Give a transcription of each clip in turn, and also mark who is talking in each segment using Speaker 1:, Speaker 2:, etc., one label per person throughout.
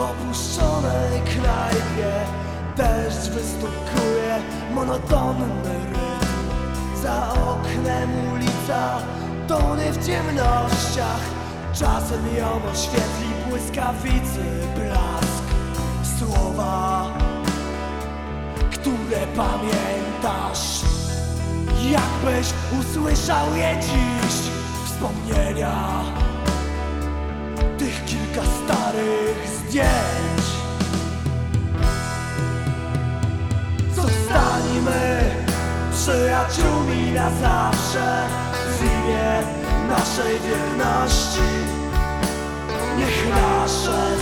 Speaker 1: w opuszczonej knajpie Deszcz wystukuje monotonny rytm. Za oknem ulica tonie w ciemnościach. Czasem ją oświetli błyskawicy blask. Słowa, które pamiętasz. Jakbyś usłyszał je dziś. Wspomnienia Tych kilka starych zdjęć Zostańmy przyjaciółmi na zawsze W imię naszej wierności. Niech nasze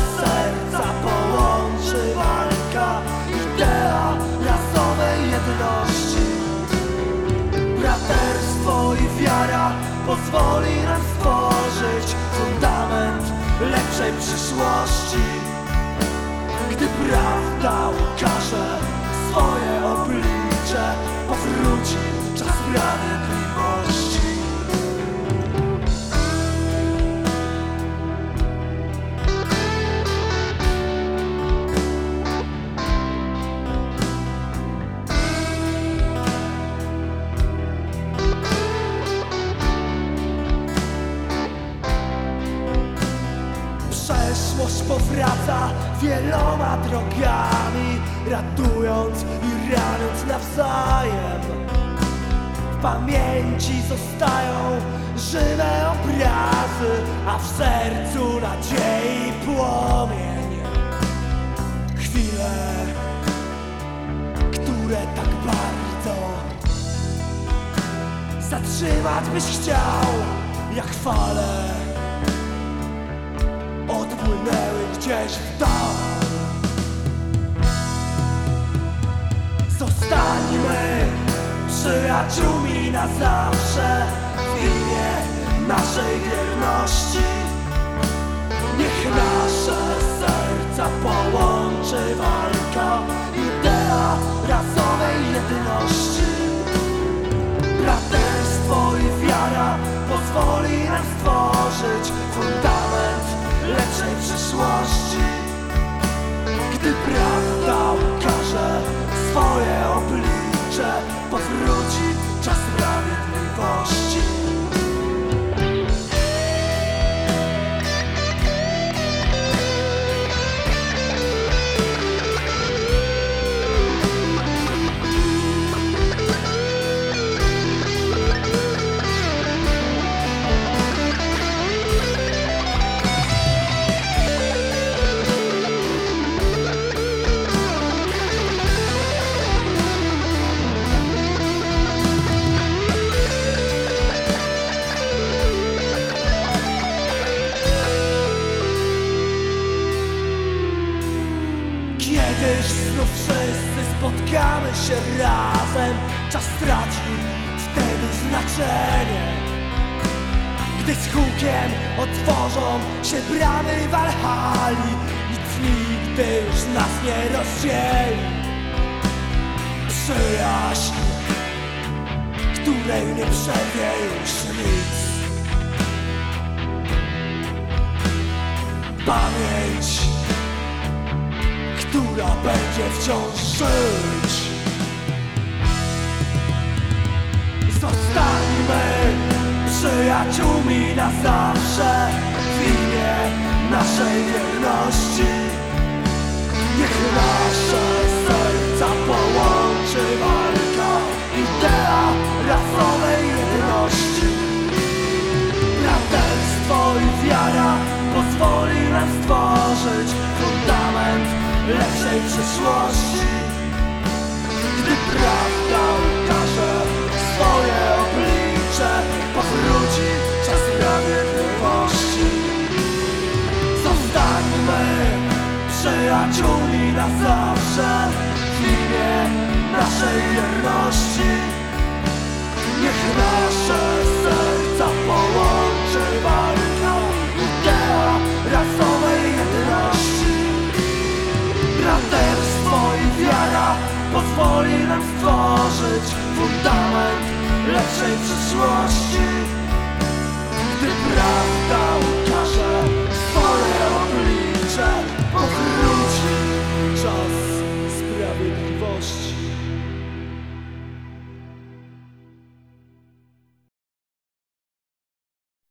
Speaker 1: lepszej przyszłości. Gdy prawda ukaże swoje oblicze, powróci czas sprawiedliwości. Powraca wieloma drogami Ratując i raniąc nawzajem. W pamięci zostają żywe obrazy A w sercu nadziei płomień. Chwile, które tak bardzo Zatrzymać byś chciał jak fale odpłynęły gdzieś dal. Zostańmy przyjaciółmi na zawsze W imię naszej wierności. Niech nasze serca połączy walka Idea rasowej jedności. Braterstwo i wiara pozwoli nam stworzyć Kiedyś znów wszyscy spotkamy się razem. Czas traci wtedy znaczenie. Gdy z hukiem otworzą się bramy Walhali Nic nigdy już nas nie rozdzieli. Przyjaźń, której nie przerwie już nic. Pamięć która będzie wciąż żyć. Zostańmy przyjaciółmi na zawsze w imię naszej wierności. Niech nasze lepszej przyszłości Gdy prawda ukaże swoje oblicze Powróci czas sprawiedliwości. Zostańmy przyjaciółmi na zawsze W imię naszej wierności pozwoli nam stworzyć fundament lepszej przyszłości. Gdy prawda